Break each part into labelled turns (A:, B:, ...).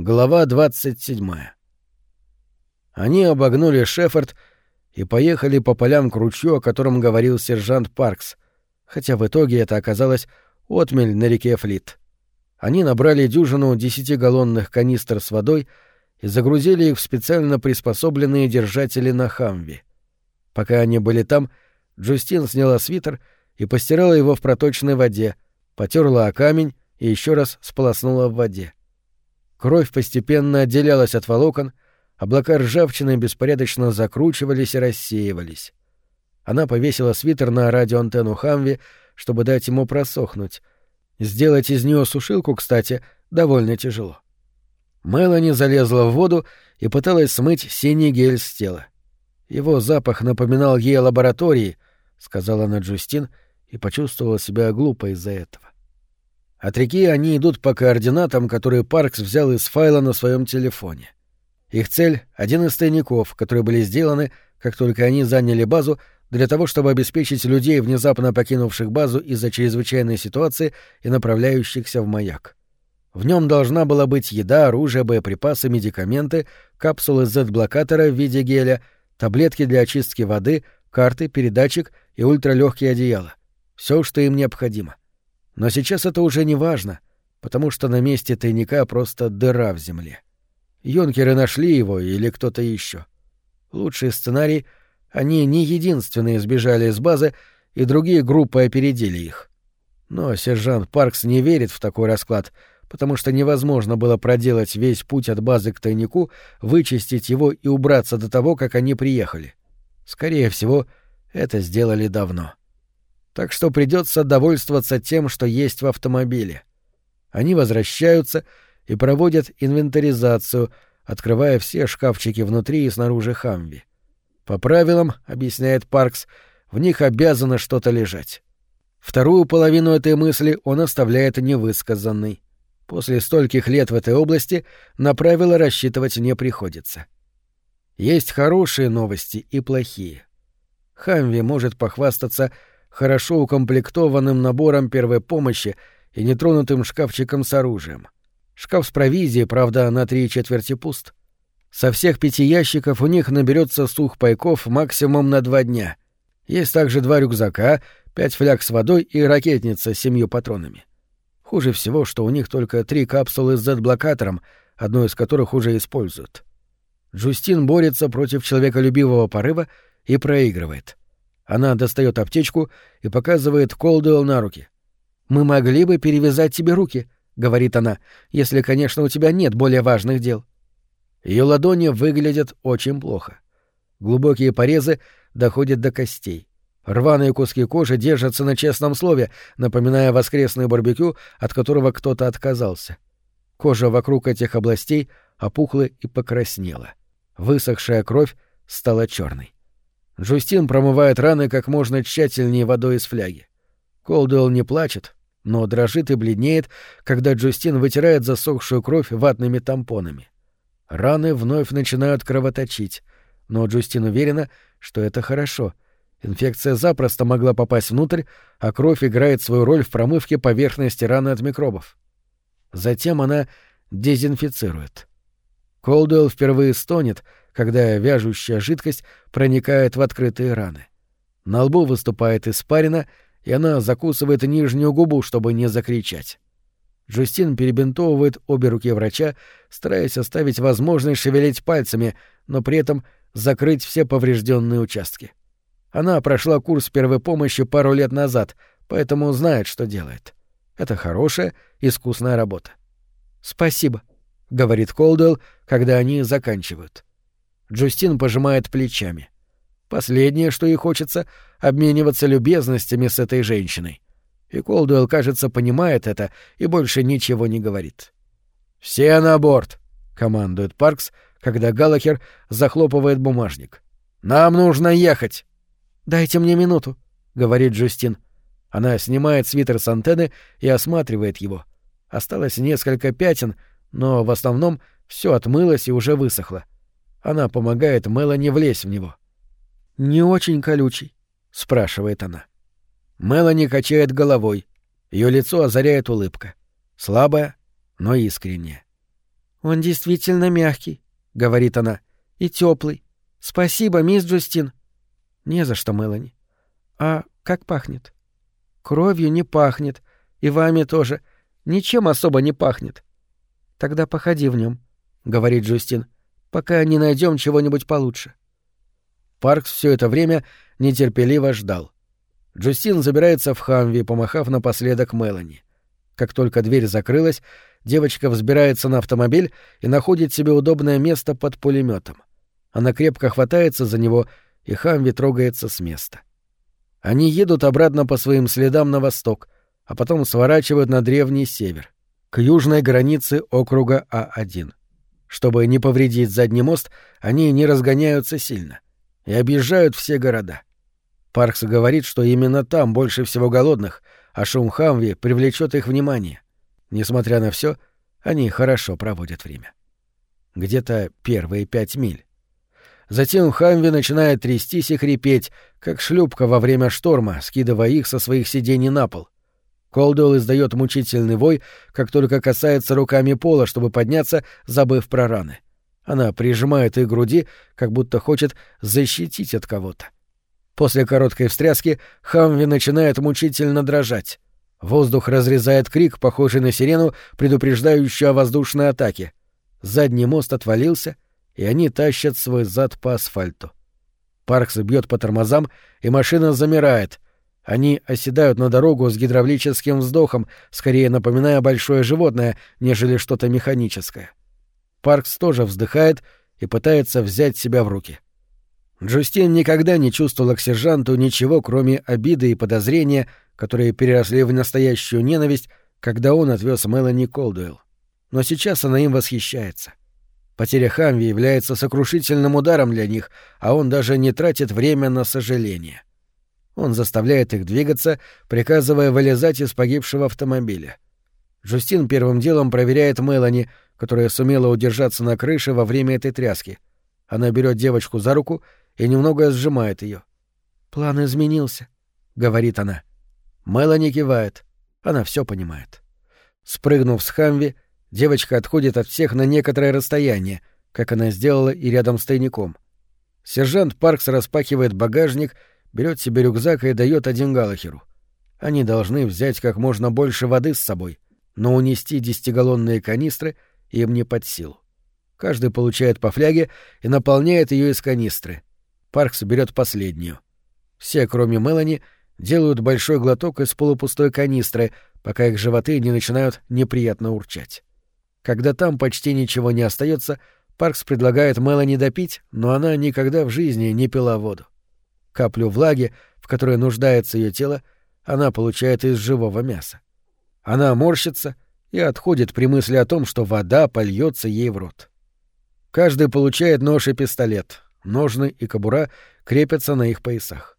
A: Глава 27. Они обогнули Шеффорд и поехали по полям к ручью, о котором говорил сержант Паркс, хотя в итоге это оказалось отмель на реке Флит. Они набрали дюжину десятигаллонных канистр с водой и загрузили их в специально приспособленные держатели на хамве. Пока они были там, Джустин сняла свитер и постирала его в проточной воде, потерла о камень и еще раз сполоснула в воде. Кровь постепенно отделялась от волокон, облака ржавчины беспорядочно закручивались и рассеивались. Она повесила свитер на радиоантенну Хамви, чтобы дать ему просохнуть. Сделать из нее сушилку, кстати, довольно тяжело. Мелани залезла в воду и пыталась смыть синий гель с тела. Его запах напоминал ей лаборатории, — сказала она Джустин и почувствовала себя глупо из-за этого. От реки они идут по координатам, которые Паркс взял из файла на своем телефоне. Их цель — один из тайников, которые были сделаны, как только они заняли базу, для того, чтобы обеспечить людей, внезапно покинувших базу из-за чрезвычайной ситуации и направляющихся в маяк. В нем должна была быть еда, оружие, боеприпасы, медикаменты, капсулы Z-блокатора в виде геля, таблетки для очистки воды, карты, передатчик и ультралегкие одеяла. Все, что им необходимо — но сейчас это уже не важно, потому что на месте тайника просто дыра в земле. Юнкеры нашли его или кто-то еще. Лучший сценарий — они не единственные сбежали из базы, и другие группы опередили их. Но сержант Паркс не верит в такой расклад, потому что невозможно было проделать весь путь от базы к тайнику, вычистить его и убраться до того, как они приехали. Скорее всего, это сделали давно так что придется довольствоваться тем, что есть в автомобиле. Они возвращаются и проводят инвентаризацию, открывая все шкафчики внутри и снаружи Хамви. По правилам, объясняет Паркс, в них обязано что-то лежать. Вторую половину этой мысли он оставляет невысказанной. После стольких лет в этой области на правила рассчитывать не приходится. Есть хорошие новости и плохие. Хамви может похвастаться хорошо укомплектованным набором первой помощи и нетронутым шкафчиком с оружием. Шкаф с провизией, правда, на три четверти пуст. Со всех пяти ящиков у них наберется сухпайков максимум на два дня. Есть также два рюкзака, пять фляг с водой и ракетница с семью патронами. Хуже всего, что у них только три капсулы с Z-блокатором, одну из которых уже используют. Джустин борется против человеколюбивого порыва и проигрывает. Она достает аптечку и показывает Колдуэлл на руки. «Мы могли бы перевязать тебе руки», — говорит она, — «если, конечно, у тебя нет более важных дел». Ее ладони выглядят очень плохо. Глубокие порезы доходят до костей. Рваные куски кожи держатся на честном слове, напоминая воскресное барбекю, от которого кто-то отказался. Кожа вокруг этих областей опухла и покраснела. Высохшая кровь стала черной. Джустин промывает раны как можно тщательнее водой из фляги. Колдуэлл не плачет, но дрожит и бледнеет, когда Джустин вытирает засохшую кровь ватными тампонами. Раны вновь начинают кровоточить, но Джустин уверена, что это хорошо. Инфекция запросто могла попасть внутрь, а кровь играет свою роль в промывке поверхности раны от микробов. Затем она дезинфицирует. Колдуэлл впервые стонет — когда вяжущая жидкость проникает в открытые раны. На лбу выступает испарина, и она закусывает нижнюю губу, чтобы не закричать. Джустин перебинтовывает обе руки врача, стараясь оставить возможность шевелить пальцами, но при этом закрыть все поврежденные участки. Она прошла курс первой помощи пару лет назад, поэтому знает, что делает. Это хорошая, искусная работа. «Спасибо», — говорит Колдуэлл, когда они заканчивают. Джустин пожимает плечами. Последнее, что ей хочется, — обмениваться любезностями с этой женщиной. И Колдуэлл, кажется, понимает это и больше ничего не говорит. «Все на борт!» — командует Паркс, когда Галахер захлопывает бумажник. «Нам нужно ехать!» «Дайте мне минуту», — говорит Джустин. Она снимает свитер с антенны и осматривает его. Осталось несколько пятен, но в основном все отмылось и уже высохло. Она помогает Мелани влезть в него. «Не очень колючий?» — спрашивает она. Мелани качает головой. Ее лицо озаряет улыбка. Слабая, но искренняя.
B: Он действительно мягкий, говорит она, и теплый. Спасибо, мисс Джустин. Не за что, Мелани. А как пахнет? Кровью не пахнет, и вами тоже. Ничем особо не пахнет. Тогда походи в нем, говорит Джустин, пока не найдем чего-нибудь получше.
A: Паркс все это время нетерпеливо ждал. Джустин забирается в Хамви, помахав напоследок Мелани. Как только дверь закрылась, девочка взбирается на автомобиль и находит себе удобное место под пулеметом. Она крепко хватается за него, и Хамви трогается с места. Они едут обратно по своим следам на восток, а потом сворачивают на древний север, к южной границе округа А1. Чтобы не повредить задний мост, они не разгоняются сильно и объезжают все города. Паркс говорит, что именно там больше всего голодных, а шум Хамви привлечет их внимание. Несмотря на все, они хорошо проводят время. Где-то первые пять миль. Затем Хамви начинает трястись и хрипеть, как шлюпка во время шторма, скидывая их со своих сидений на пол. Колдуэлл издает мучительный вой, как только касается руками пола, чтобы подняться, забыв про раны. Она прижимает их груди, как будто хочет защитить от кого-то. После короткой встряски Хамви начинает мучительно дрожать. Воздух разрезает крик, похожий на сирену, предупреждающую о воздушной атаке. Задний мост отвалился, и они тащат свой зад по асфальту. Паркс бьет по тормозам, и машина замирает. Они оседают на дорогу с гидравлическим вздохом, скорее напоминая большое животное, нежели что-то механическое. Паркс тоже вздыхает и пытается взять себя в руки. Джустин никогда не чувствовала к сержанту ничего, кроме обиды и подозрения, которые переросли в настоящую ненависть, когда он отвез Мелани Колдуэлл. Но сейчас она им восхищается. Потеря Хамви является сокрушительным ударом для них, а он даже не тратит время на сожаление. Он заставляет их двигаться, приказывая вылезать из погибшего автомобиля. Джустин первым делом проверяет Мелани, которая сумела удержаться на крыше во время этой тряски. Она берет девочку за руку и немного сжимает ее. «План изменился», — говорит она. Мелани кивает. Она все понимает. Спрыгнув с Хамви, девочка отходит от всех на некоторое расстояние, как она сделала и рядом с тайником. Сержант Паркс распахивает багажник — берет себе рюкзак и дает один Галахеру. Они должны взять как можно больше воды с собой, но унести десятигаллонные канистры им не под силу. Каждый получает по фляге и наполняет ее из канистры. Паркс берет последнюю. Все, кроме Мелани, делают большой глоток из полупустой канистры, пока их животы не начинают неприятно урчать. Когда там почти ничего не остается, Паркс предлагает Мелани допить, но она никогда в жизни не пила воду. Каплю влаги, в которой нуждается ее тело, она получает из живого мяса. Она морщится и отходит при мысли о том, что вода польется ей в рот. Каждый получает нож и пистолет, ножны и кобура крепятся на их поясах.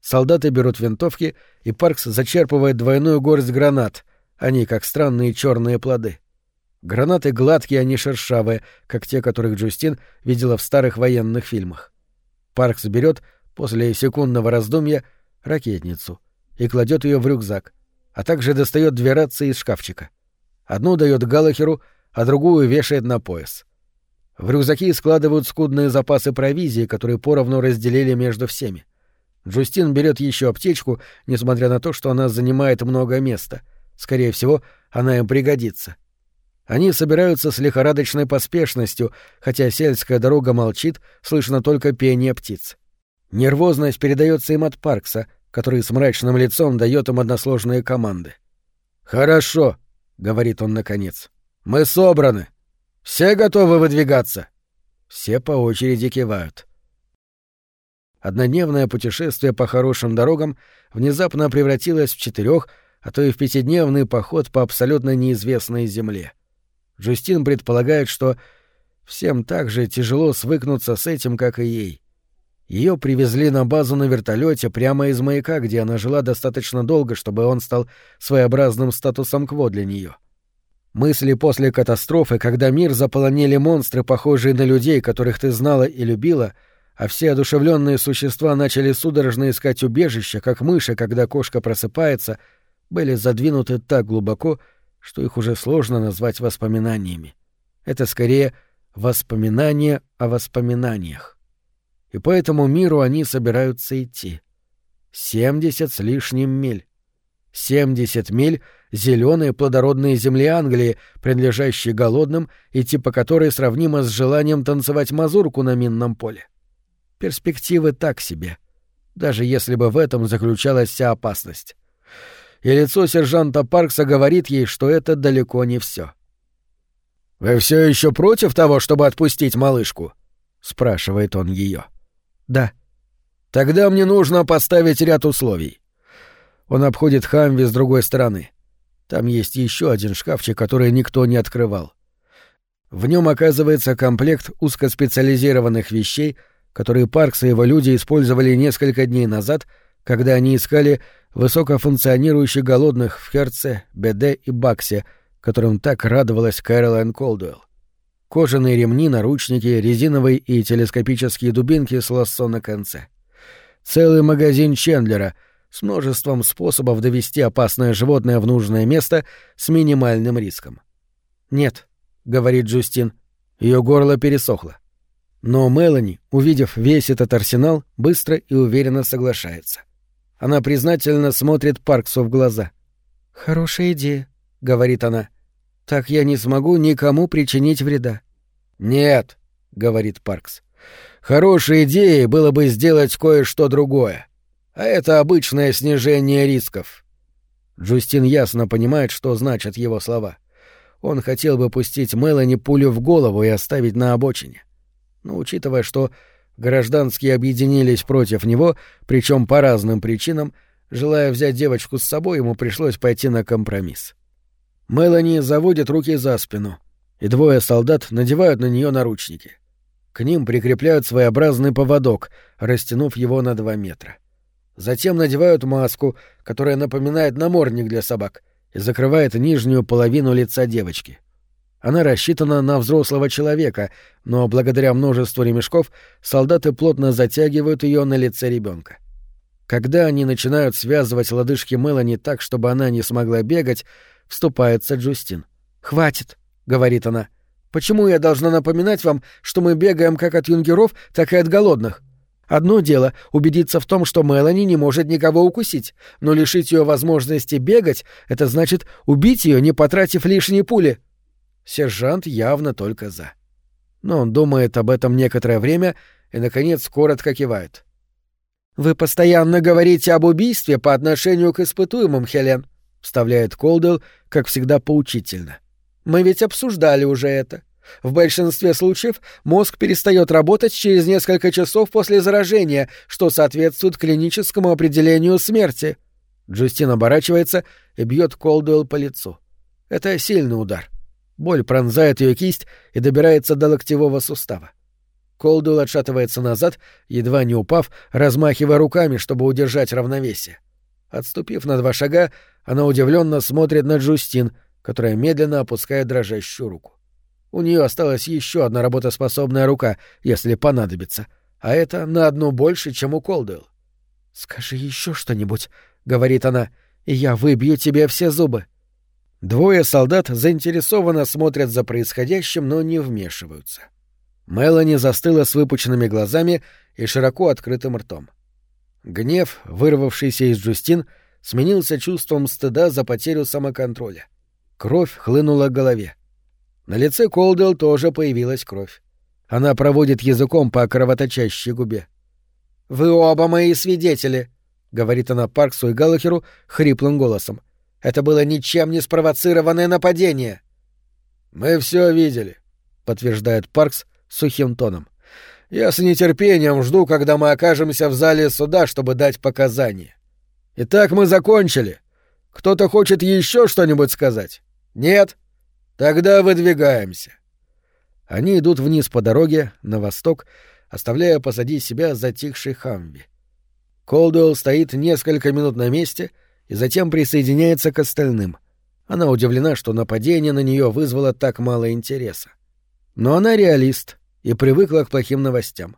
A: Солдаты берут винтовки, и Паркс зачерпывает двойную горсть гранат, они как странные черные плоды. Гранаты гладкие, а не шершавые, как те, которых Джустин видела в старых военных фильмах. Паркс берет после секундного раздумья ракетницу и кладет ее в рюкзак, а также достает две рации из шкафчика. Одну дает Галахеру, а другую вешает на пояс. В рюкзаки складывают скудные запасы провизии, которые поровну разделили между всеми. Джустин берет еще аптечку, несмотря на то, что она занимает много места. Скорее всего, она им пригодится. Они собираются с лихорадочной поспешностью, хотя сельская дорога молчит, слышно только пение птиц. Нервозность передается им от Паркса, который с мрачным лицом дает им односложные команды. «Хорошо», — говорит он наконец. «Мы собраны. Все готовы выдвигаться?» Все по очереди кивают. Однодневное путешествие по хорошим дорогам внезапно превратилось в четырех, а то и в пятидневный поход по абсолютно неизвестной земле. Джустин предполагает, что всем так же тяжело свыкнуться с этим, как и ей. Ее привезли на базу на вертолете прямо из маяка, где она жила достаточно долго, чтобы он стал своеобразным статусом кво для нее. Мысли после катастрофы, когда мир заполонили монстры, похожие на людей, которых ты знала и любила, а все одушевленные существа начали судорожно искать убежище, как мыши, когда кошка просыпается, были задвинуты так глубоко, что их уже сложно назвать воспоминаниями. Это скорее воспоминание о воспоминаниях. И по этому миру они собираются идти. Семьдесят с лишним миль. Семьдесят миль зеленой плодородной земли Англии, принадлежащей голодным и типа которой сравнима с желанием танцевать мазурку на минном поле. Перспективы так себе, даже если бы в этом заключалась вся опасность. И лицо сержанта Паркса говорит ей, что это далеко не все. «Вы все еще против того, чтобы отпустить малышку?» — спрашивает он ее.
B: «Да».
A: «Тогда мне нужно поставить ряд условий». Он обходит Хамви с другой стороны. Там есть еще один шкафчик, который никто не открывал. В нем оказывается комплект узкоспециализированных вещей, которые Паркс и его люди использовали несколько дней назад, когда они искали высокофункционирующих голодных в Херце, Беде и Баксе, которым так радовалась Кэролайн Колдуэлл. Кожаные ремни, наручники, резиновые и телескопические дубинки с лассо на конце. Целый магазин Чендлера с множеством способов довести опасное животное в нужное место с минимальным риском. «Нет», — говорит Джустин, — ее горло пересохло. Но Мелани, увидев весь этот арсенал, быстро и уверенно соглашается. Она признательно смотрит Парксу в глаза.
B: «Хорошая идея», — говорит она. «Так я не смогу никому причинить вреда».
A: «Нет», — говорит Паркс. «Хорошей идеей было бы сделать кое-что другое. А это обычное снижение рисков». Джустин ясно понимает, что значат его слова. Он хотел бы пустить Мелани пулю в голову и оставить на обочине. Но учитывая, что гражданские объединились против него, причем по разным причинам, желая взять девочку с собой, ему пришлось пойти на компромисс. Мелани заводит руки за спину, и двое солдат надевают на нее наручники. К ним прикрепляют своеобразный поводок, растянув его на два метра. Затем надевают маску, которая напоминает намордник для собак, и закрывает нижнюю половину лица девочки. Она рассчитана на взрослого человека, но благодаря множеству ремешков солдаты плотно затягивают ее на лице ребенка. Когда они начинают связывать лодыжки Мелани так, чтобы она не смогла бегать, вступается Джустин.
B: «Хватит», — говорит она. «Почему я должна напоминать вам, что мы бегаем как от юнгеров, так и от голодных? Одно дело — убедиться в том, что Мелани не может никого укусить, но лишить ее возможности бегать — это значит убить ее, не потратив лишние пули». Сержант явно только за. Но он думает об этом некоторое время и, наконец, коротко кивает. «Вы постоянно говорите об убийстве по отношению к испытуемым, Хелен», — вставляет Колдел, как всегда, поучительно. «Мы ведь обсуждали уже это. В большинстве случаев мозг перестает работать через несколько часов после заражения, что соответствует клиническому определению смерти». Джустин оборачивается и бьет Колдуэлл по лицу. Это сильный удар. Боль пронзает ее кисть и добирается до локтевого сустава. Колдуэлл отшатывается назад, едва не упав, размахивая руками, чтобы удержать равновесие. Отступив на два шага, она удивленно смотрит на Джустин, которая медленно опускает дрожащую руку. У нее осталась еще одна работоспособная рука, если понадобится, а это на одну больше, чем у Колдуэлл. «Скажи еще что-нибудь», — говорит она, — «и я выбью тебе все зубы». Двое солдат заинтересованно смотрят за происходящим, но не вмешиваются. Мелани застыла с выпученными глазами и широко открытым ртом. Гнев, вырвавшийся из Джустин, сменился чувством стыда за потерю самоконтроля. Кровь хлынула к голове. На лице Колдел тоже появилась кровь. Она проводит языком по кровоточащей губе. «Вы оба мои свидетели», — говорит она Парксу и Галлахеру хриплым голосом. Это было ничем не спровоцированное нападение. Мы все видели, подтверждает Паркс сухим тоном. Я с нетерпением жду, когда мы окажемся в зале суда, чтобы дать показания. Итак, мы закончили. Кто-то хочет еще что-нибудь сказать? Нет? Тогда выдвигаемся. Они идут вниз по дороге, на восток, оставляя позади себя затихший Хамви. Колдуэлл стоит несколько минут на месте — и затем присоединяется к остальным. Она удивлена, что нападение на нее вызвало так мало интереса. Но она реалист и привыкла к плохим новостям.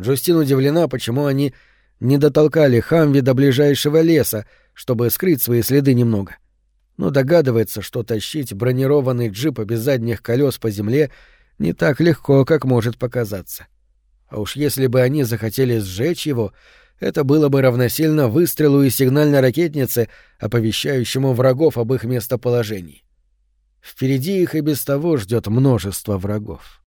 B: Джустин удивлена, почему они не дотолкали Хамви до ближайшего леса, чтобы скрыть свои следы немного.
A: но догадывается, что тащить бронированный джип без задних колес по земле не так легко, как может показаться. А уж если бы они захотели сжечь его, это было бы равносильно выстрелу из сигнальной ракетницы, оповещающему врагов об их местоположении. Впереди их и без того ждет множество врагов.